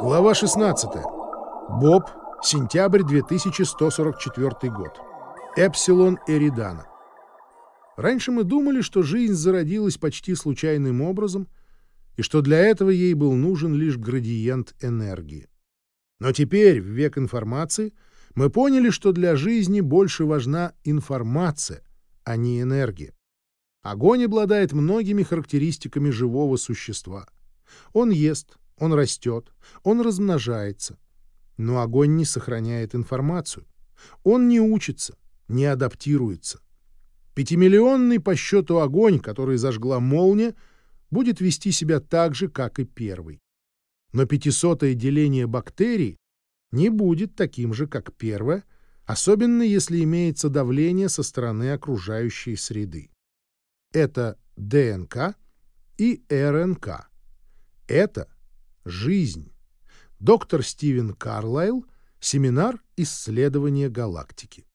Глава 16. Боб. Сентябрь 2144 год. Эпсилон Эридана. Раньше мы думали, что жизнь зародилась почти случайным образом, и что для этого ей был нужен лишь градиент энергии. Но теперь, в век информации, мы поняли, что для жизни больше важна информация, а не энергия. Огонь обладает многими характеристиками живого существа. Он ест, он растет, он размножается. Но огонь не сохраняет информацию. Он не учится, не адаптируется. Пятимиллионный по счету огонь, который зажгла молния, будет вести себя так же, как и первый. Но пятисотое деление бактерий не будет таким же, как первое, особенно если имеется давление со стороны окружающей среды. Это ДНК и РНК. Это жизнь. Доктор Стивен Карлайл. Семинар исследования галактики.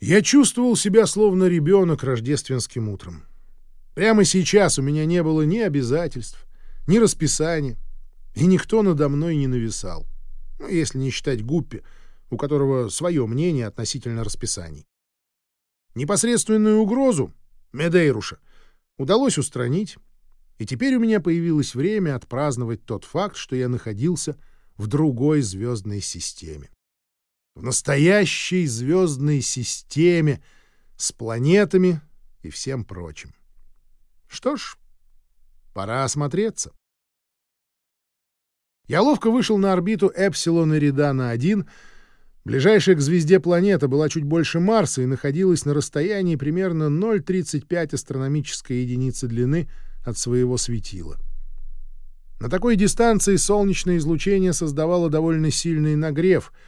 Я чувствовал себя словно ребенок рождественским утром. Прямо сейчас у меня не было ни обязательств, ни расписания, и никто надо мной не нависал. Ну, если не считать Гуппи, у которого свое мнение относительно расписаний. Непосредственную угрозу, Медейруша, удалось устранить, и теперь у меня появилось время отпраздновать тот факт, что я находился в другой звездной системе в настоящей звездной системе с планетами и всем прочим. Что ж, пора осмотреться. Я ловко вышел на орбиту Эпсилон Эридана-1. Ближайшая к звезде планета была чуть больше Марса и находилась на расстоянии примерно 0,35 астрономической единицы длины от своего светила. На такой дистанции солнечное излучение создавало довольно сильный нагрев —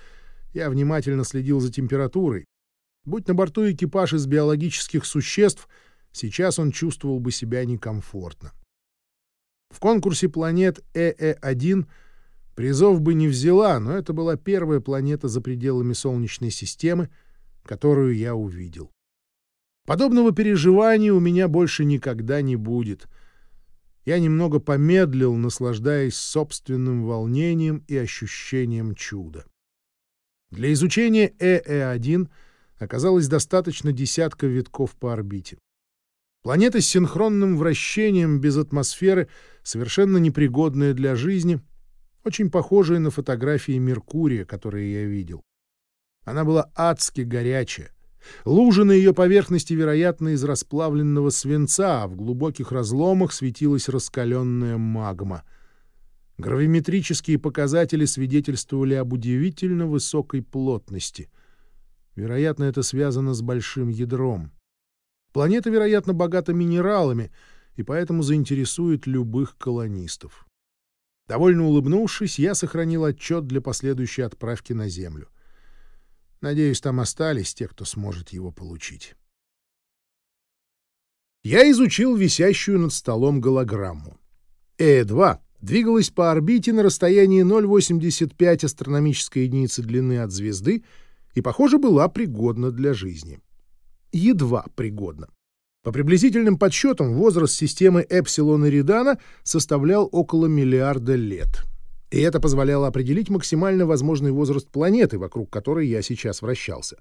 я внимательно следил за температурой. Будь на борту экипаж из биологических существ, сейчас он чувствовал бы себя некомфортно. В конкурсе планет ЭЭ-1 призов бы не взяла, но это была первая планета за пределами Солнечной системы, которую я увидел. Подобного переживания у меня больше никогда не будет. Я немного помедлил, наслаждаясь собственным волнением и ощущением чуда. Для изучения ЭЭ-1 оказалось достаточно десятка витков по орбите. Планета с синхронным вращением без атмосферы, совершенно непригодная для жизни, очень похожая на фотографии Меркурия, которые я видел. Она была адски горячая. Лужи на ее поверхности, вероятно, из расплавленного свинца, а в глубоких разломах светилась раскаленная магма — Гравиметрические показатели свидетельствовали об удивительно высокой плотности. Вероятно, это связано с большим ядром. Планета, вероятно, богата минералами и поэтому заинтересует любых колонистов. Довольно улыбнувшись, я сохранил отчет для последующей отправки на Землю. Надеюсь, там остались те, кто сможет его получить. Я изучил висящую над столом голограмму. Э2 двигалась по орбите на расстоянии 0,85 астрономической единицы длины от звезды и, похоже, была пригодна для жизни. Едва пригодна. По приблизительным подсчетам, возраст системы Эпсилон Эридана составлял около миллиарда лет. И это позволяло определить максимально возможный возраст планеты, вокруг которой я сейчас вращался.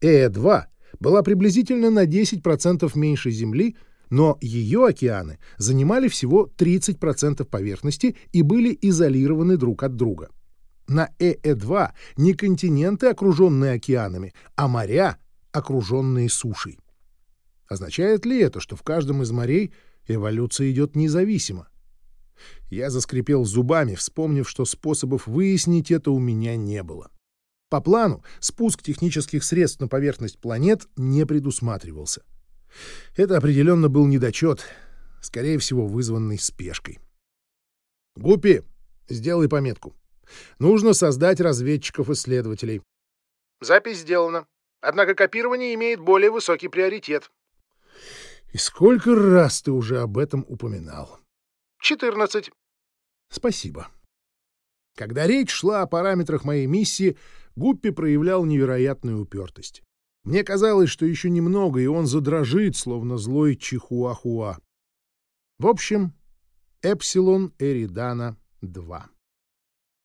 Э2 была приблизительно на 10% меньше Земли — но ее океаны занимали всего 30% поверхности и были изолированы друг от друга. На ЭЭ-2 не континенты, окруженные океанами, а моря, окруженные сушей. Означает ли это, что в каждом из морей эволюция идет независимо? Я заскрипел зубами, вспомнив, что способов выяснить это у меня не было. По плану, спуск технических средств на поверхность планет не предусматривался. Это определенно был недочет, скорее всего, вызванный спешкой. «Гуппи, сделай пометку. Нужно создать разведчиков-исследователей». «Запись сделана. Однако копирование имеет более высокий приоритет». «И сколько раз ты уже об этом упоминал?» «Четырнадцать». «Спасибо». Когда речь шла о параметрах моей миссии, Гуппи проявлял невероятную упертость. Мне казалось, что еще немного, и он задрожит, словно злой чихуахуа. В общем, Эпсилон Эридана-2.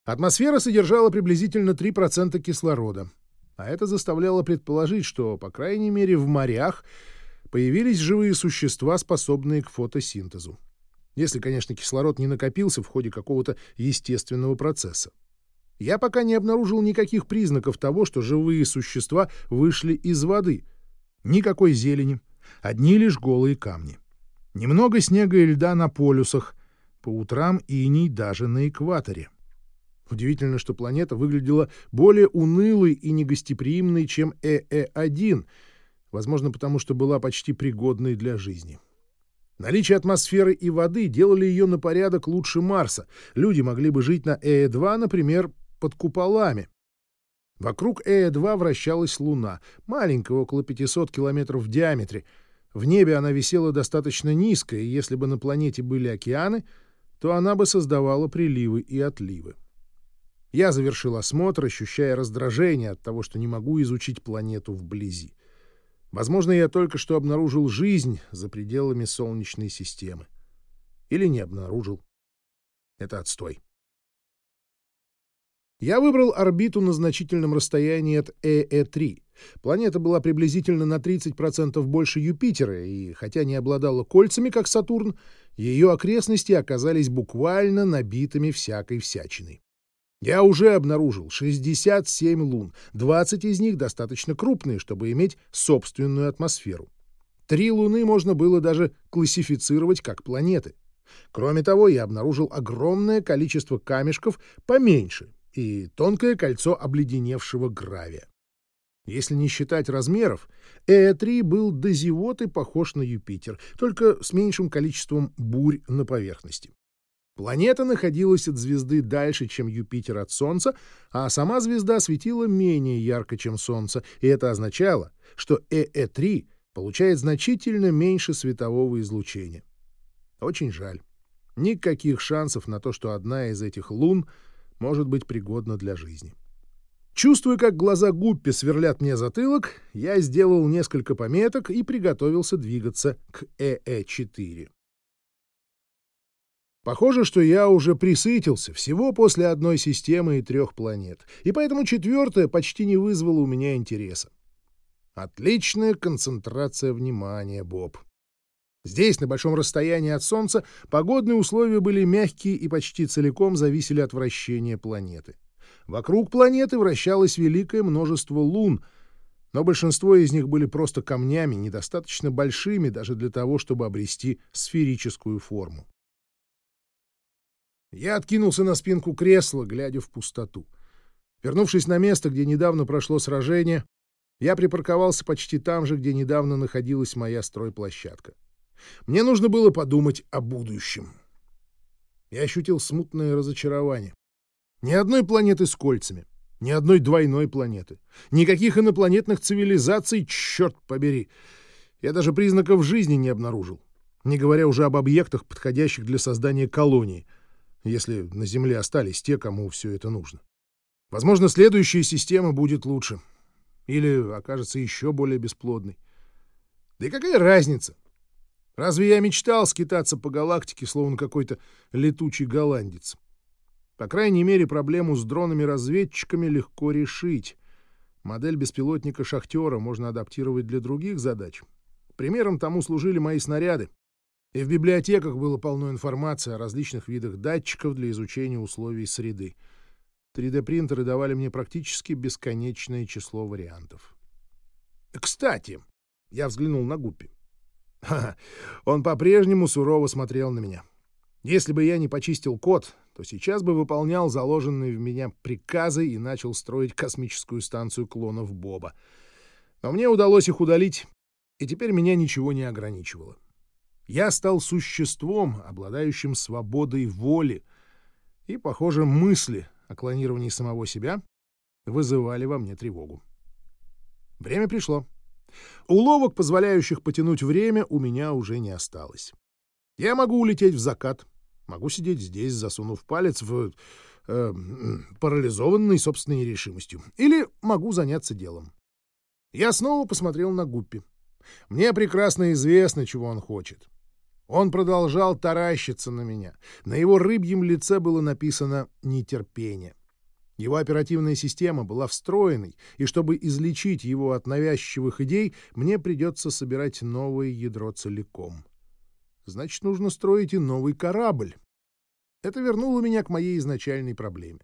Атмосфера содержала приблизительно 3% кислорода, а это заставляло предположить, что, по крайней мере, в морях появились живые существа, способные к фотосинтезу. Если, конечно, кислород не накопился в ходе какого-то естественного процесса. Я пока не обнаружил никаких признаков того, что живые существа вышли из воды. Никакой зелени, одни лишь голые камни. Немного снега и льда на полюсах, по утрам иней даже на экваторе. Удивительно, что планета выглядела более унылой и негостеприимной, чем ЭЭ-1, возможно, потому что была почти пригодной для жизни. Наличие атмосферы и воды делали ее на порядок лучше Марса. Люди могли бы жить на ЭЭ-2, например, под куполами. Вокруг Эя-2 вращалась Луна, маленькая, около 500 километров в диаметре. В небе она висела достаточно низко, и если бы на планете были океаны, то она бы создавала приливы и отливы. Я завершил осмотр, ощущая раздражение от того, что не могу изучить планету вблизи. Возможно, я только что обнаружил жизнь за пределами Солнечной системы. Или не обнаружил. Это отстой. Я выбрал орбиту на значительном расстоянии от ЭЭ-3. Планета была приблизительно на 30% больше Юпитера, и хотя не обладала кольцами, как Сатурн, ее окрестности оказались буквально набитыми всякой всячиной. Я уже обнаружил 67 лун, 20 из них достаточно крупные, чтобы иметь собственную атмосферу. Три луны можно было даже классифицировать как планеты. Кроме того, я обнаружил огромное количество камешков поменьше, и тонкое кольцо обледеневшего гравия. Если не считать размеров, Э3 был до зевоты похож на Юпитер, только с меньшим количеством бурь на поверхности. Планета находилась от звезды дальше, чем Юпитер от Солнца, а сама звезда светила менее ярко, чем Солнце, и это означало, что ЭЭ-3 получает значительно меньше светового излучения. Очень жаль. Никаких шансов на то, что одна из этих лун — может быть пригодна для жизни. Чувствуя, как глаза Гуппи сверлят мне затылок, я сделал несколько пометок и приготовился двигаться к ЭЭ-4. Похоже, что я уже присытился всего после одной системы и трех планет, и поэтому четвертая почти не вызвала у меня интереса. Отличная концентрация внимания, Боб. Здесь, на большом расстоянии от Солнца, погодные условия были мягкие и почти целиком зависели от вращения планеты. Вокруг планеты вращалось великое множество лун, но большинство из них были просто камнями, недостаточно большими даже для того, чтобы обрести сферическую форму. Я откинулся на спинку кресла, глядя в пустоту. Вернувшись на место, где недавно прошло сражение, я припарковался почти там же, где недавно находилась моя стройплощадка. Мне нужно было подумать о будущем. Я ощутил смутное разочарование. Ни одной планеты с кольцами, ни одной двойной планеты, никаких инопланетных цивилизаций, черт побери. Я даже признаков жизни не обнаружил, не говоря уже об объектах, подходящих для создания колонии, если на Земле остались те, кому все это нужно. Возможно, следующая система будет лучше. Или окажется еще более бесплодной. Да и какая разница? Разве я мечтал скитаться по галактике, словно какой-то летучий голландец? По крайней мере, проблему с дронами-разведчиками легко решить. Модель беспилотника «Шахтера» можно адаптировать для других задач. Примером тому служили мои снаряды. И в библиотеках было полно информации о различных видах датчиков для изучения условий среды. 3D-принтеры давали мне практически бесконечное число вариантов. Кстати, я взглянул на Гуппи. Ха Он по-прежнему сурово смотрел на меня. Если бы я не почистил код, то сейчас бы выполнял заложенные в меня приказы и начал строить космическую станцию клонов Боба. Но мне удалось их удалить, и теперь меня ничего не ограничивало. Я стал существом, обладающим свободой воли, и, похоже, мысли о клонировании самого себя вызывали во мне тревогу. Время пришло. Уловок, позволяющих потянуть время, у меня уже не осталось. Я могу улететь в закат, могу сидеть здесь, засунув палец в... Э, парализованный собственной решимостью. Или могу заняться делом. Я снова посмотрел на Гуппи. Мне прекрасно известно, чего он хочет. Он продолжал таращиться на меня. На его рыбьем лице было написано «нетерпение». Его оперативная система была встроенной, и чтобы излечить его от навязчивых идей, мне придется собирать новое ядро целиком. Значит, нужно строить и новый корабль. Это вернуло меня к моей изначальной проблеме.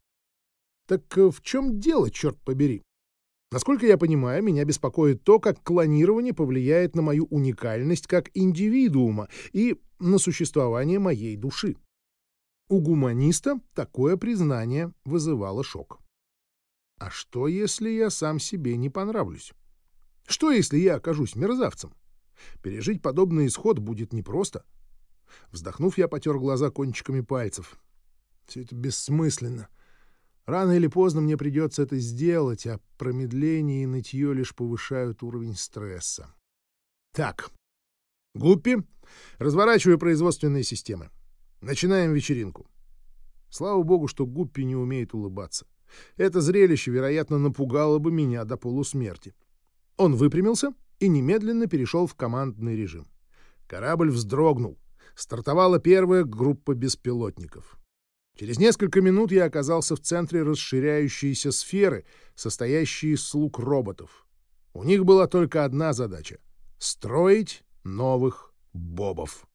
Так э, в чем дело, черт побери? Насколько я понимаю, меня беспокоит то, как клонирование повлияет на мою уникальность как индивидуума и на существование моей души. У гуманиста такое признание вызывало шок. А что, если я сам себе не понравлюсь? Что, если я окажусь мерзавцем? Пережить подобный исход будет непросто. Вздохнув, я потер глаза кончиками пальцев. Все это бессмысленно. Рано или поздно мне придется это сделать, а промедление и нытье лишь повышают уровень стресса. Так, Гуппи, разворачиваю производственные системы. Начинаем вечеринку. Слава богу, что Гуппи не умеет улыбаться. Это зрелище, вероятно, напугало бы меня до полусмерти. Он выпрямился и немедленно перешел в командный режим. Корабль вздрогнул. Стартовала первая группа беспилотников. Через несколько минут я оказался в центре расширяющейся сферы, состоящей из слуг роботов. У них была только одна задача — строить новых бобов.